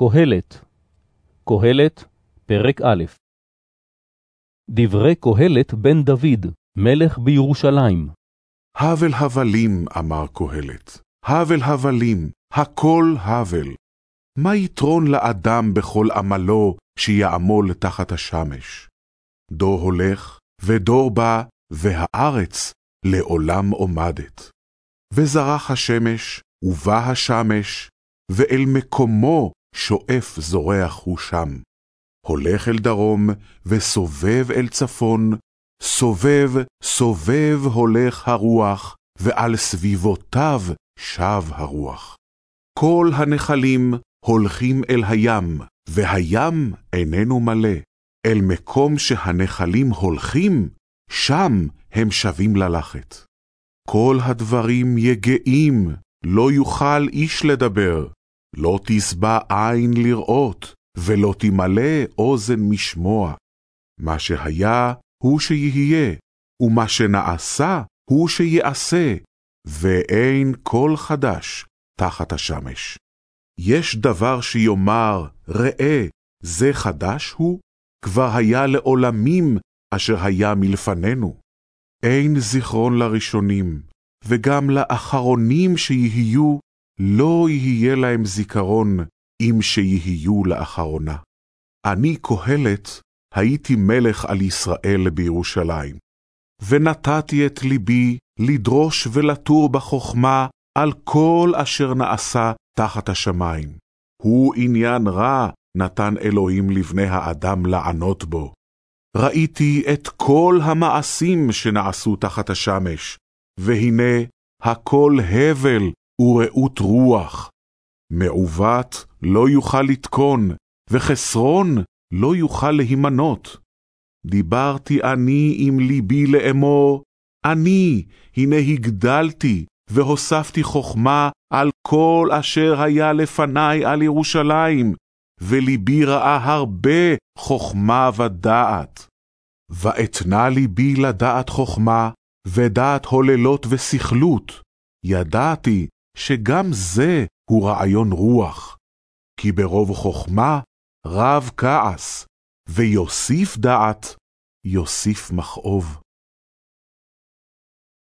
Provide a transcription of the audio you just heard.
קהלת, קהלת, פרק א' דברי קהלת בן דוד, מלך בירושלים. הבל הבלים, אמר קהלת, הבל הבלים, הכל הבל. מה יתרון לאדם בכל עמלו שיעמול תחת השמש? דור הולך, ודור בא, והארץ לעולם עומדת. וזרח השמש, ובא השמש, ואל מקומו שואף זורח הוא שם. הולך אל דרום, וסובב אל צפון, סובב, סובב הולך הרוח, ועל סביבותיו שב הרוח. כל הנחלים הולכים אל הים, והים איננו מלא. אל מקום שהנחלים הולכים, שם הם שבים ללכת. כל הדברים יגעים, לא יוכל איש לדבר, לא תשבע עין לראות, ולא תמלא אוזן משמוע. מה שהיה הוא שיהיה, ומה שנעשה הוא שיעשה, ואין כל חדש תחת השמש. יש דבר שיאמר, ראה, זה חדש הוא? כבר היה לעולמים אשר היה מלפנינו. אין זיכרון לראשונים, וגם לאחרונים שיהיו, לא יהיה להם זיכרון אם שיהיו לאחרונה. אני, קהלת, הייתי מלך על ישראל בירושלים, ונתתי את ליבי לדרוש ולתור בחוכמה על כל אשר נעשה תחת השמיים. הוא עניין רע נתן אלוהים לבני האדם לענות בו. ראיתי את כל המעשים שנעשו תחת השמש, והנה הכל הבל ורעות רוח. מעוות לא יוכל לתקון, וחסרון לא יוכל להימנות. דיברתי אני עם ליבי לאמור, אני, הנה הגדלתי, והוספתי חוכמה על כל אשר היה לפניי על ירושלים, וליבי ראה הרבה חוכמה ודעת. ואתנה ליבי לדעת חוכמה, ודעת הוללות וסכלות, ידעתי שגם זה הוא רעיון רוח. כי ברוב חוכמה רב כעס, ויוסיף דעת, יוסיף מכאוב.